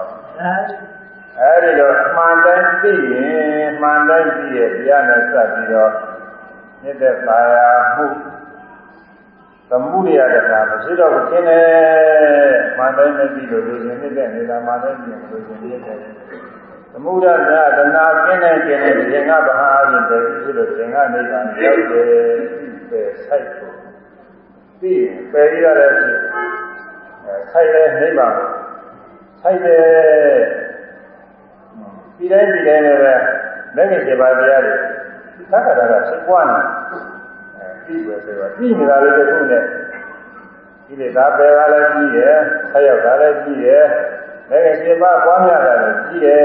အဲဒီလိုမှန်တိုင်းသိရင်မှန်တိုင်းသိရဲ့တရားနဲ့စပ်ပြီးတော့မြစ်တဲ့ပါရမှုသမှုရိယတကမရှိတော့ဘူးရှင်းတယ်မှန်တိုင်းမသိလို့လူရှင်မြစ်တဲ့နေတာမှန်တိုင်းပြင်လို့ရှင်ပြည့်တယ်သမုဒ္ဒရာတနာကျင်းနေကျင်းနေရှင်ကဘာအားဖြင့်တည်းဖြစ်လို့ရှင်ကနေပါရောက်တယ်ပဲဆိုင်ဖို့ပြီးပယ်ရတဲ့ဖြစ် ဆိုင်တဲ့နိဗ္ဗာန်ဆိုင်တဲ့ဒီတိုင်းဒီတိုင်းလည်းပဲလက်ငယ်7ပါးတရားတွေသက္ကတာကဖြစ်ပွားနေပြီးပဲဆိုတော့ပြီးနေတာလေးတစ်ခုနဲ့ဒီလေဒါပယ်ကလည်းပြီးရယ်ဆက်ရောက်တာလည်းပြီးရယ်လက်ငယ်7ပါးပွားများတာလည်းပြီးရယ်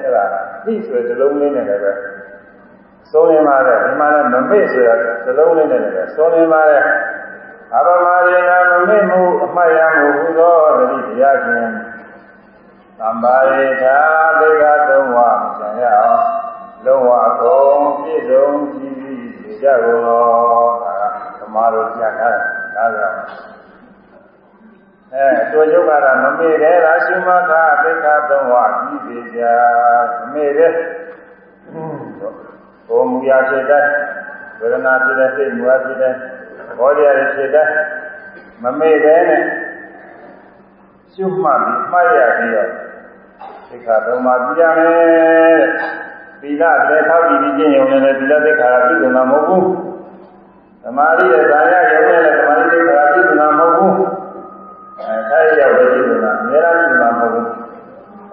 အဲ့ဒါပြီးဆိုတဲ့လုံးလေးနဲ့လည်းပဲစိုးနေပါတဲ့ဒီမှာလည်းမမေ့ဆိုတဲ့သလုံးလေးနဲ့လည်းစိုးနေပါတဲ့ အဘမရေနာမမေ့မှုအမှတ်ရမှုဟူသောတတိတရားဖြင့်သံပါရိသာသေကသုံးဝဆံရအောင်လုံးဝအကုန်ပြည့်စုံကြည်ပြီးနေကြကုန်သောဒါကဓမ္မတို့ပြန်တာဒါကြောင့်အဲတို့ယုတ်ကတော့မမေ့တယ်လားရှင်မသာသေကသုံးဝကြည့်စေကြမမေ့တယ်ဘုံမူရာဖြစ်တဲ့ဝေဒနာဖြစ်တဲ့စိတ်မူရာဖြစ်တဲ့ ဘောဓိရဖြစ်တဲ့မမေ့တဲ့နဲ့ရှုမှတ်ပြီးမှတ်ရပြီးတော့သိက္ခာသုံးပါးပြရမယ်သီလတဲ့ထောက်ကြည့်ပြီးကျင့်ရုံနဲ့သီလသိက္ခာကပြည့်စုံမှာမဟုတ်ဘူးသမာဓိရဲ့ဇာယရုံနဲ့လည်းသမာဓိသိက္ခာပြည့်စုံမှာမဟုတ်ဘူးအဲတိုင်းရောက်ပြည့်စုံမှာအများအားပြည့်စုံမှာမဟုတ်ဘူး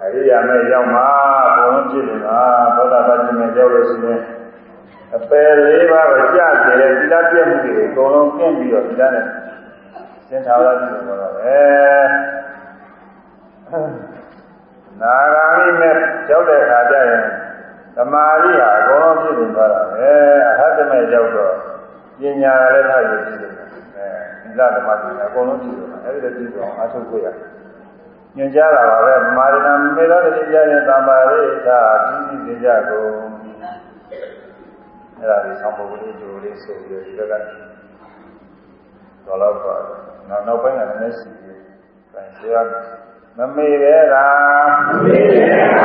အရိယာမဲ့ရောက်မှာဘုံပြည့်စုံမှာသောတာပတိမဲ့ရောက်လို့ရှိရင် အပယ်လေးပါးကိုကြာကြတဲ့သီလပြည့်မှုတွေအကုန်လုံးကျင့်ပြီးတော့သီလနဲ့သင်္ထာဝရပြုလို့တော့ပဲနာဂာမိမဲ့ရောက်တဲ့အခါကျရင်သမာဓိဟာအကုန်လုံးပြည့်စုံသွားတာပဲအဟတမဲ့ရောက်တော့ပညာလည်းထားရပြည့်စုံတယ်အဲသီလသမာဓိအကုန်လုံးပြည့်စုံတာအဲဒီလိုပြည့်စုံအောင်အထုတ်ကိုရညွှန်ကြားတာပါပဲမာရဏမေတော်တိကြရင်သံပါရိသာပြည့်စည်ကြကုန် အဲ့ဒါလေးဆောင်းပုဂ္ဂိုလ်တို့လေးဆိုပြီးဒီဘက်ကတော်တော့ပါနောက်နောက်ပိုင်းကလည်းရှိသေးတယ်။ဒါဆရာမမေ့တဲ့ကမမေ့တဲ့က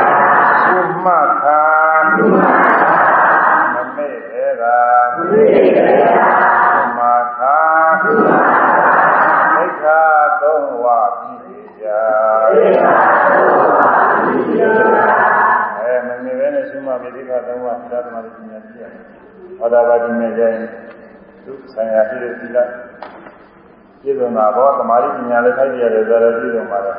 သုမခာသုမခာမမေ့တဲ့ကမမေ့တဲ့ကသုမခာသုမခာသိက္ခာသုံးဝပြည်ကြသိက္ခာသုံးဝပြည်ကြအဲမမေ့ပဲနဲ့သုမမေသိက္ခာသုံးဝသဒ္ဓမာတိပညာပြည့် ဟောတာပါဒီမဲ့ကျရင်သူဆိုင်ရာဖြစ်တဲ့သီလပြည့်စုံတာဘောသမာဓိပညာလည်းထိုက်ရတယ်ဆိုတော့ပြည့်စုံပါတော့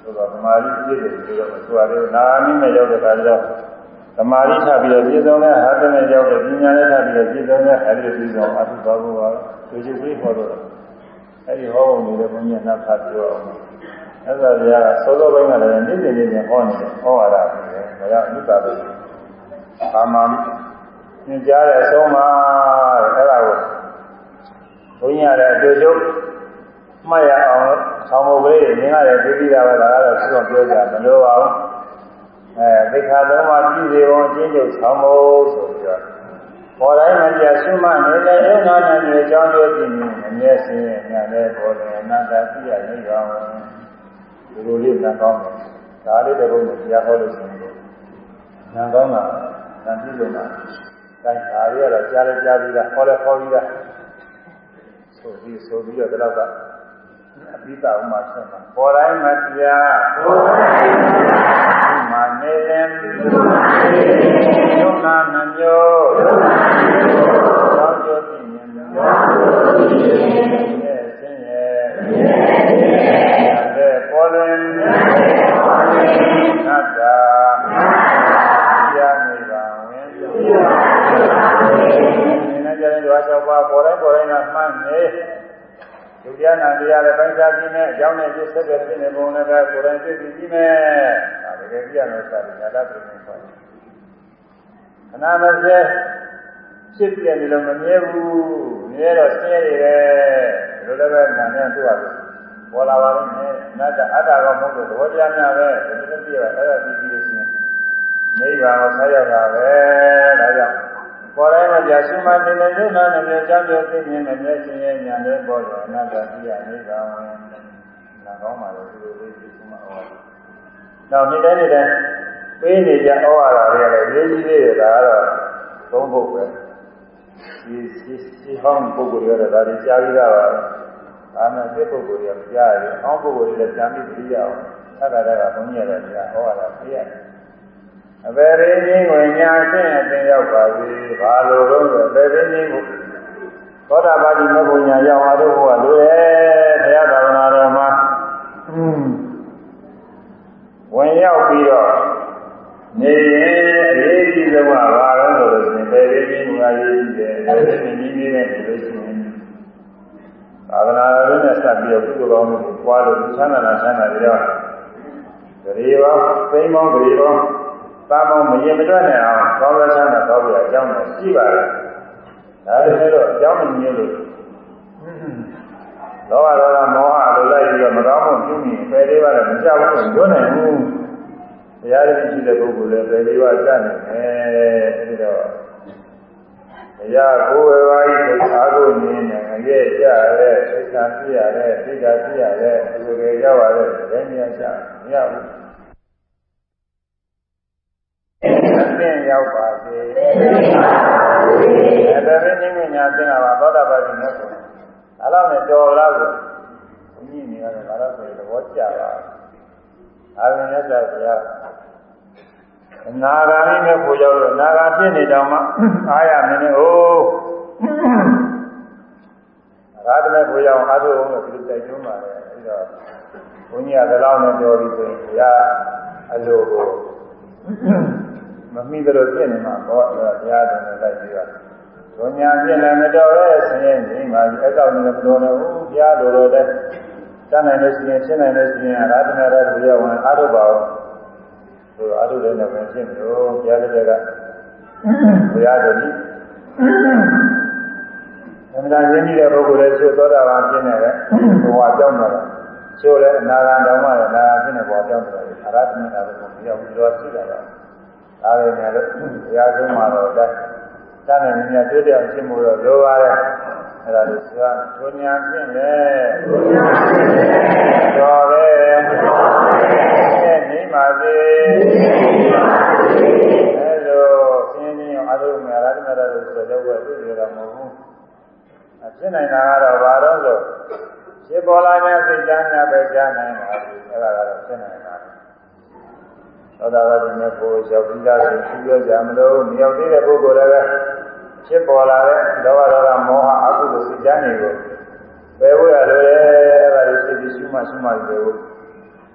ဆိုတော့သမာဓိပြည့်တယ်ဆိုတော့ဆိုရတယ်နာမိမဲ့ရောက်တဲ့အခါကျတော့သမာဓိထပြီးတော့ပြည့်စုံတဲ့ဟာတမဲ့ရောက်တဲ့ပညာလည်းထပြီးတော့ပြည့်စုံတဲ့အဲဒီလိုပြည့်စုံအထုပါဖို့ပါဒီကျုပ်ပြီးဟောတော့အဲဒီဟောပုံတွေလည်းဘုန်းကြီးကနောက်ထပ်ပြောအောင်အဲ့ဒါဗျာသောသောပိုင်းကလည်းနေ့စဉ်နေ့စဉ်ဟောနေတယ်ဟောရတာပဲဒါကြောင့်အနိစ္စပဲအာမ ညင်ကြားတဲ့အဆုံးမှာအဲ့ဒါကိုဘုန်းကြီးရတဲ့အတွေ့အကြုံမှတ်ရအောင်ဆောင်းမုတ်ကလေးမြင်ရတယ်သိပြီးတာပဲဒါကတော့သူ့ပြောကြမလို့ပါဘူးအဲသိခါသုံးပါးပြည့်စုံအောင်အချင်းချင်းဆောင်းမုတ်ဆိုပြီးတော့ပေါ်တိုင်းမှာကြာရှုမှတ်နေတဲ့ယုံနာနဲ့အကြောင်းပြောကြည့်ရင်အမျက်စင်းရဲ့ညာတဲ့ပေါ်တယ်အနတ္တပြည့်ရနေပါဘူးဒီလိုလေးနားကောင်းတယ်ဒါလေးတကုန်းကိုတရားဟောလို့ရှိရင်နားကောင်းတာနားပြည့်စုံတာ တိုင်းဒါတွေကတော့ကြားလဲကြားပြီးသားဟောလဲဟောပြီးသားဆိုပြီးဆိုပြီးတော့ဒီတော့ကအပိသဥမာဆက်မှာပေါ်တိုင်းမတရားပေါ်တိုင်းမတရားမာနေရင်ယုံနာနှမျိုးယုံနာနှမျိုးသောကြောသိမြင်သောကြောသိမြင်ရဲ့ဆင်းရဲ့ရဲ့ဆင်းရဲ့တဲ့ပေါ်လင်တဲ့ပေါ်လင်နတ္တာနတ္တာပြာနေပါဝင်ပြာနေပါဝင်ဒီနေ့ကျရင်ဓဝါ ၆ပါးပေါ်တိုင်းပေါ်တိုင်းကမှန်းနေဒုတိယနာတရားလည်းပိုင်းခြားပြီးနဲ့အကြောင်းနဲ့ပြည့်စက်တဲ့ဖြစ်နေပုံနဲ့ပဲကိုယ်တိုင်သိပြီးပြီးမယ်ဒါတကယ်ပြရမယ်ဆိုတာညာတတ်တယ်ခေါ်တယ်ခဏမစဲဖြစ်ပြနေလို့မမြဲဘူးမြဲတော့ဆင်းရဲတယ်လိုလည်းပဲနာနဲ့သူ့ဟာပေါ်လာပါလိမ့်မယ်နတ်ကအတ္တကောမဟုတ်လို့သဘောတရားများပဲဒီလိုပြရအဲ့ဒါပြီးပြီးလို့ရှိရင်နိဗ္ဗာန်ကိုဆက်ရတာပဲဒါကြောင့် ပေါ်တိုင်းမှာကြာရှိမှတင်နေလို့နာနဲ့ကြောက်ကြောက်သိမြင်နေမြဲခြင်းရဲ့ညာလေးပေါ်တော့အနတ္တပြရနိဗ္ဗာန်ဝင်နာကောင်းပါလို့ဒီလိုလေးသိမှဩဝါဒနောက်နေ့တိုင်းနေ့တိုင်းပေးနေကြဩဝါဒတွေလည်းရေးကြီးသေးတယ်ဒါကတော့သုံးဖို့ပဲဒီဒီဒီဟောင်းပုဂ္ဂိုလ်တွေကတော့ဒါတွေကြားပြီးသားပါဒါနဲ့ဒီပုဂ္ဂိုလ်တွေကကြားရတယ်။အောင်းပုဂ္ဂိုလ်တွေလည်းကြားပြီးသိရအောင်။သက္ကတာကဘုန်းကြီးရတယ်ကြာဟောတာသိရတယ်။ အဘယ်ရင်းကြီးဝင်ညာဆင်းအတင်ရောက်ပါစေ။ဘာလို့တော့ဆိုအဘယ်ရင်းကြီးကိုသောတာပတိမဂ္ဂညာရောက်အောင်လို့ဟောလို့ရဲ့ဘုရားသာသနာတော်မှာဝင်ရောက်ပြီးတော့နေရင်အရေးကြီးဆုံးကဘာလဲဆိုလို့ရှိရင်ဘယ်ရင်းကြီးမှာရေးကြည့်တယ်။အဲဒီနည်းနည်းနဲ့ဒီလိုရှိရင်သာသနာတော်နဲ့ဆက်ပြီးကုသိုလ်ကောင်းမှုကိုပွားလို့ချမ်းသာတာချမ်းသာကြရဂရေပေါင်းသိမ်းပေါင်းဂရေပေါင်း သာပေါင်းမရင်မတွက်နိုင်အောင်ကောင်းသောချမ်းသာတော်ပြအကြောင်းနဲ့ရှိပါတယ်။ဒါတည်းတော့အကြောင်းမမြင်လို့လောဘဒေါသမောဟလိုလိုက်ပြီးတော့မကောင်းမှုပြုမိပယ်လေးပါးလည်းမကြောက်ဘူးပြောနိုင်ဘူး။တရားရည်ရှိတဲ့ပုဂ္ဂိုလ်လည်းပယ်လေးပါးစနိုင်တယ်ပြီးတော့တရားကိုယ်ဝယ်ပါဤသိအားကိုနင်းနေငရဲကြရဲသိက္ခာပြရရဲသိက္ခာပြရရဲဒီလိုကြရောက်ရဲဘယ်မြတ်ချမရဘူး အသင်ရောက်ပါစေ။အဲဒါပဲနိမညာသင်္ဃပါသောတာပတိနဲ့ဆို။အဲ့လောက်နဲ့တော်လားဆိုဘုရားနေရတယ်ဘာလို့ဆိုရင်သဘောကျပါ။အာရုံနဲ့ဆိုရအနာဂါမိမဲ့ကိုရောက်လို့နာဂါဖြစ်နေတောင်မှအားရမင်းနဲ့ဟိုရာသမဲ့ကိုရောက်အားထုတ်အောင်လို့ဒီလိုတိုက်တွန်းပါတယ်အဲဒီတော့ဘုန်းကြီးကလည်းလောက်နဲ့ပြောပြီးဆိုရင်ဘုရားအလိုကို မမိသလိုဖြစ်နေမှာတော့အဲဒါဘုရားတော်နဲ့လိုက်ပြီးတော့ဒုညာပြည့်လည်းမတော်ရဲ့ဆင်းရဲနေမှာအဲ့တော့လည်းမတော်တော့ဘူးဘုရားလိုလိုတဲ့တတ်နိုင်လို့ရှိရင်ရှင်းနိုင်လို့ရှိရင်ရာသမဲ့ရတဲ့ဘုရားဝင်အားထုတ်ပါအောင်ဆိုတော့အားထုတ်တဲ့နဲ့ပဲရှင်းလို့ဘုရားတည်းကဘုရားတော်ကြီးသမဏရင်းကြီးတဲ့ပုဂ္ဂိုလ်လည်းချိုးသောတာပန်ဖြစ်နေတယ်ဘဝကြောင်းတော့ ချိုးလည်းအနာဂံတောင်းမှလည်းနာဂံဖြစ်နေဘဝကြောင်းတော့အရဟတမေတာလို့ပြောပြီးတော့ရှိတာတော့ဒါလည်းလည်းဘုရားဆုံးမှာတော့တိုင်းတန်းနေမြတ်တွေ့တဲ့ရှင်းမှုတော့လိုပါတယ်အဲ့ဒါလို့ဆိုတာဘုညာဖြင့်လေဘုညာဖြင့်လေတော်ပဲတော်ပဲနေပါစေနေပါစေအဲ့လိုဆင်းရဲအရုံးများရတ္တမရလို့ဆိုတော့ဘယ်သူတွေတော့မဟုတ်ဘူးအဖြစ်နိုင်တာကတော့ဘာတော့ဆို ဖြစ်ပေါ်လာတဲ့စိတ်ဓာတ်များပဲကြားနိုင်ပါဘူးအဲ့ဒါကတော့ဖြစ်နိုင်တာသောတာပတိမေဖို့ရောက်ပြီးသားဆိုသူပြောကြမလို့မြောက်သေးတဲ့ပုဂ္ဂိုလ်လည်းဖြစ်ပေါ်လာတဲ့လောဘဒေါသမောဟအကုသိုလ်စိတ်ဓာတ်တွေကိုပယ်ဖို့ရလို့လေအဲ့ဒါတွေစိတ်ပြီးရှုမှရှုမှပယ်ဖို့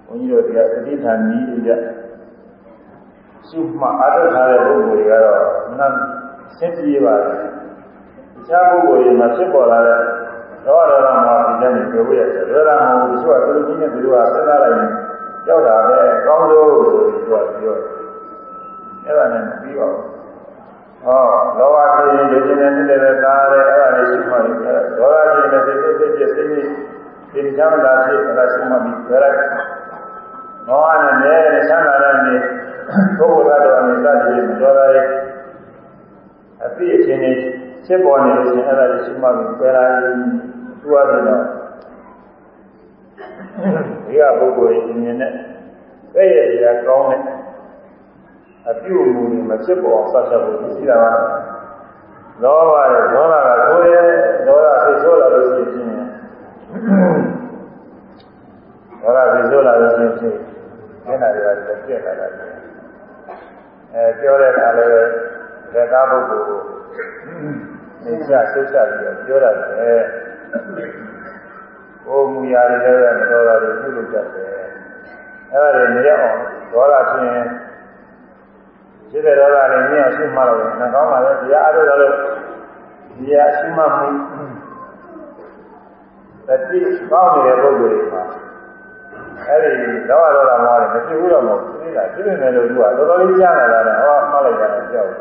ဘုန်းကြီးတို့ကသတိထားနည်းအရရှုမှအထုတ်ထားတဲ့ပုဂ္ဂိုလ်တွေကတော့မနာစင်ပြေပါလေတခြားပုဂ္ဂိုလ်တွေမှာဖြစ်ပေါ်လာတဲ့ လောဘဒေါသမောဟဒီတိုင်းပယ်ဖို့ရတယ်ဒေါသမောဟဒီဆိုတာသူတို့ကြီးနဲ့သူတို့ကစဉ်းစားလိုက်ရင်ရောက်တာပဲကောင်းလို့ဆိုပြီးတော့ပြောတယ်အဲ့ဒါနဲ့မပြီးပါဘူးဟောလောဘဖြစ်ရင်ဒီကျင်နေတဲ့သားရဲအဲ့ဒါလေးရှိမှလည်းဒေါသဖြစ်နေတဲ့စိတ်စိတ်စိတ်စိတ်စိတ်ချမ်းသာဖြစ်အဲ့ဒါရှိမှပြီးကြလိုက်မောဟနဲ့နဲ့ချမ်းသာတဲ့နေပုဂ္ဂိုလ်တော်နဲ့စသည်မတော်တာရဲ့အပြည့်အချင်းချင်းဖြစ်ပေါ်နေလို့ရှိရင်အဲ့ဒါလေးရှိမှပြီးပယ်လာရင် သူ့အပြင်တော့ဒီကပုဂ္ဂိုလ်ရဲ့ဉာဏ်နဲ့ကဲ့ရဲ့တရားကောင်းတဲ့အပြုအမူတွေမဖြစ်ပေါ်အောင်ဆက်ချက်ဖို့ရှိတာပါလောဘရဲ့ဒေါသကကိုယ်ရဲ့ဒေါသသိဆိုးလာလို့ရှိရင်ဒေါသသိဆိုးလာလို့ရှိရင်မျက်နှာတွေကလည်းပြက်လာတာအဲပြောတဲ့အခါလည်းလက်သားပုဂ္ဂိုလ်ကိုနေချဆုတ်ချပြီးတော့ပြောရတယ် ကိုယ်မူရာတွေလည်းမတော်တာတွေပြုလုပ်တတ်တယ်အဲ့ဒါတွေမရအောင်ဒေါသဖြစ်ရင်ဖြစ်တဲ့ဒေါသတွေမြင်အောင်ရှင်းမှတော့နှကောင်းပါလေတရားအားထုတ်တော့ဒီဟာရှင်းမှမှုတတိကောင်းနေတဲ့ပုဂ္ဂိုလ်တွေမှာအဲ့ဒီလောဘဒေါသမောဟတွေမဖြစ်ဘူးတော့မဟုတ်ဘူးသိလားဖြစ်နေတယ်လို့သူကတော်တော်လေးကြားလာတာဟောမှတ်လိုက်တာကြောက်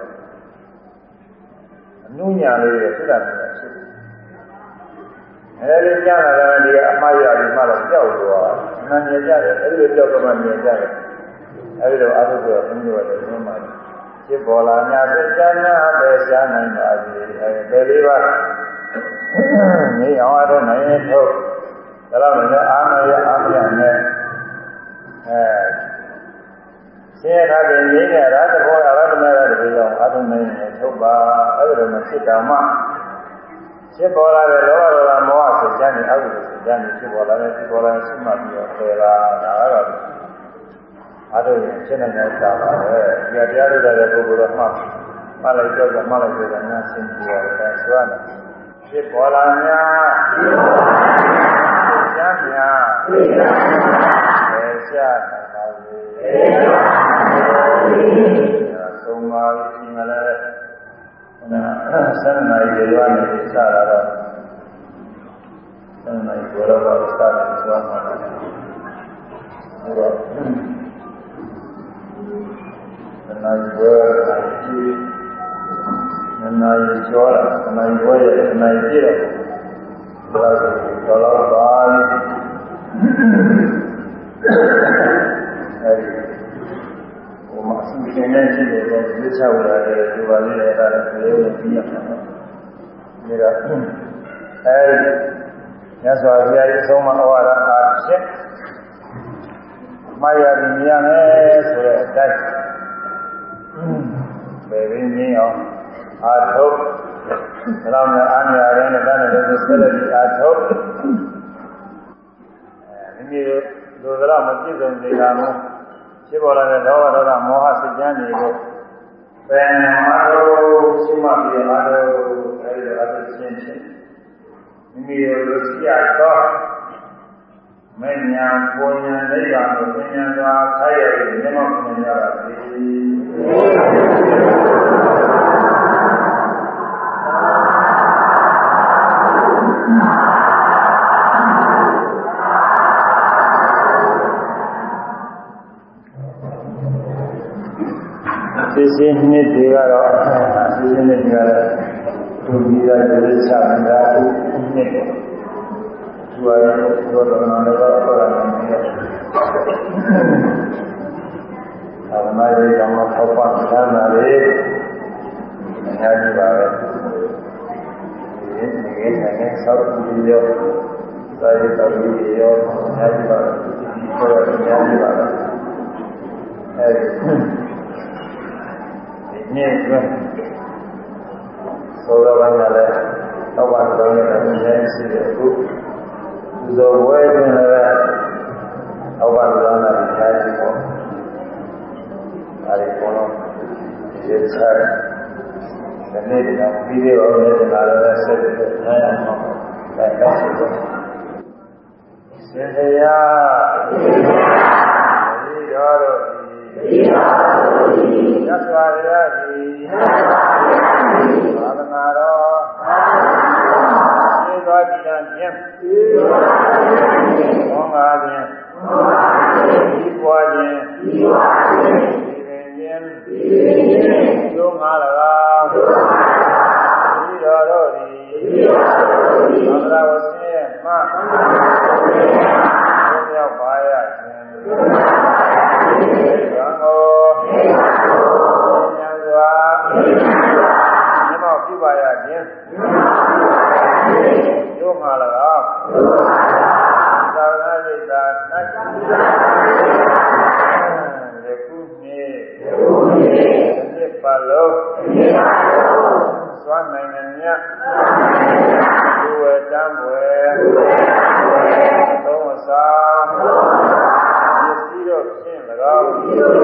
အနုညာလေးတွေဖြစ်တာမျိုးဖြစ်တယ် အဲဒီကြားလာတာဒီကအမှားရပြီးမှတော့ကြောက်သွားအမှန်မြင်ကြတယ်အဲဒီလိုကြောက်တော့မှမြင်ကြတယ်အဲဒီလိုအထုဆိုတော့ဘုရားလည်းပြောမှာဖြစ်ပေါ်လာ냐ပြစ္ဆာနာပဲရှားနိုင်ပါစေအဲဒီလေးပါနေအောင်အထုနိုင်ရင်ထုတ်ဒါတော့လည်းအာမရအာမရနဲ့အဲဆင်းရဲတာတွေငြိမ်းတဲ့ရာသဘောရာသနာရတပြေအောင်အထုနိုင်ရင်ထုတ်ပါအဲဒီလိုမရှိတာမှ ဖြစ်ပေါ်လာတဲ့လောဘဒေါသမောဟစိတ်ကြမ်းနဲ့အကုသိုလ်စိတ်ကြမ်းနဲ့ဖြစ်ပေါ်လာတဲ့ဖြစ်ပေါ်လာတဲ့ရှိမှပြီးတော့ပယ်လာဒါကတော့အားထုတ်ရင်ဖြစ်နေတဲ့ဥစ္စာပါပဲဒီတရားထုတ်တဲ့ပုဂ္ဂိုလ်တော့မှမှလိုက်တော့မှလိုက်တော့ညာဆင်းပြီးတော့ဒါဆိုရတယ်ဖြစ်ပေါ်လာများဖြစ်ပေါ်လာများကျမ်းများဖြစ်ကျမ်းများပဲရှာနိုင်ပါစေပဲရှာနိုင်ပါစေသုံးပါးဒီမှာလည်း ဆန္ဒနာရေးရွာနေစတာတော့ဆန္ဒနာရေးဘောရဘာစတာနေဆိုမှတော့အဲတော့ဆန္ဒနာရေးဘောရနာရေးဆန္ဒနာရေးကျော်တာဆန္ဒနာရေးဘောရဆန္ဒနာရေးပြည့်တော့ဒါဆိုတော့တော့ပါအဲဒီ မှာအစီအစဉ်နဲ့ရှိတဲ့ဒီချဝရတဲ့ဒီပါလေးနဲ့အဲ့ဒါကိုလည်းပြရမှာ။ဒါကအဲဒီညစွာဘုရားရဲ့အဆုံးအမဩဝါဒအားဖြင့်မရည်မြင်ရမယ်ဆိုတဲ့အတိုင်းဘယ်ရင်းရင်းအောင်အာထုတ်ဒါတော့လည်းအာမြာရဲနဲ့တန်းတဲ့လူဆက်လက်ပြီးအာထုတ်အဲမိမိတို့လိုသလားမပြည့်စုံသေးတာမျိုး ဖြစ်ပေါ်လာတဲ့ဒေါဝဒေါသမောဟစိတ်ကြမ်းတွေကိုပယ်မှာတော့ရှိမှပြီးမှာတော့အဲဒီလိုအဖြစ်ချင်းချင်းမိမိတို့လိုရှိရတော့မဉ္ဇဉ်ပုံညာနိဗ္ဗာန်ကိုပညာစွာခိုက်ရပြီးမျက်မှောက်မြင်ရပါစေ။ စစ်စစ်နှစ်တွေကတော့စစ်စစ်နှစ်တွေကတော့သူပြီးတာဒီလိုချနေတာအခုနှစ်သူကရောတော့လည်းတော့ပြောတာနေတယ်။ဒါမှလည်းကမ္မထောက်ပံ့သမ်းတာလေအများကြီးပါပဲ။ဒီနေ့နိုင်ငံဆောက်ပြီးရောသာရတော်ကြီးရောအများကြီးပါပဲ။ဒီပေါ်အများကြီးပါပဲ။အဲဒီ နှစ်အတွင်းသောတော်ကလည်းတော့ဘာတော်ရဲ့အမြဲရှိတဲ့အခုသူတော်ဝဲတွင်လည်းအောက်ပါတော်နာတရားကြီးပေါ့အဲဒီပေါ်တော့ဒီစားဒီနေ့တော့ပြီးသေးအောင်လည်းဒါလည်းဆက်ပြီးနိုင်အောင်ပါဒါကရှိတော့စေတရားစေတရားဒီတော်တို့ဒီတော်မြ တ်စွာဘုရားသည်သာသနာတော်သေသောတိယဖြင့်ဘောငါဖြင့်ဒီပွားခြင်းဒီပင်ခြင်းကျိုးငါ၎င်းဒီတော်တို့သည်သံဃာဝဆင်းရဲ့မှဘုရားပါရခြင်းဘုရားကိုပြုပါရခြင်းကျိုးမှာ၎င်းသာသနာ့စိတ်သာ၌ယခုနေ့နှစ်ပတ်လုံးသွမ်း နိုင်တဲ့မြတ်ဒီဝေတံဝေသုံးဆောင်ပစ္စည်းတို့ဖြင့်၎င်းပြုရင်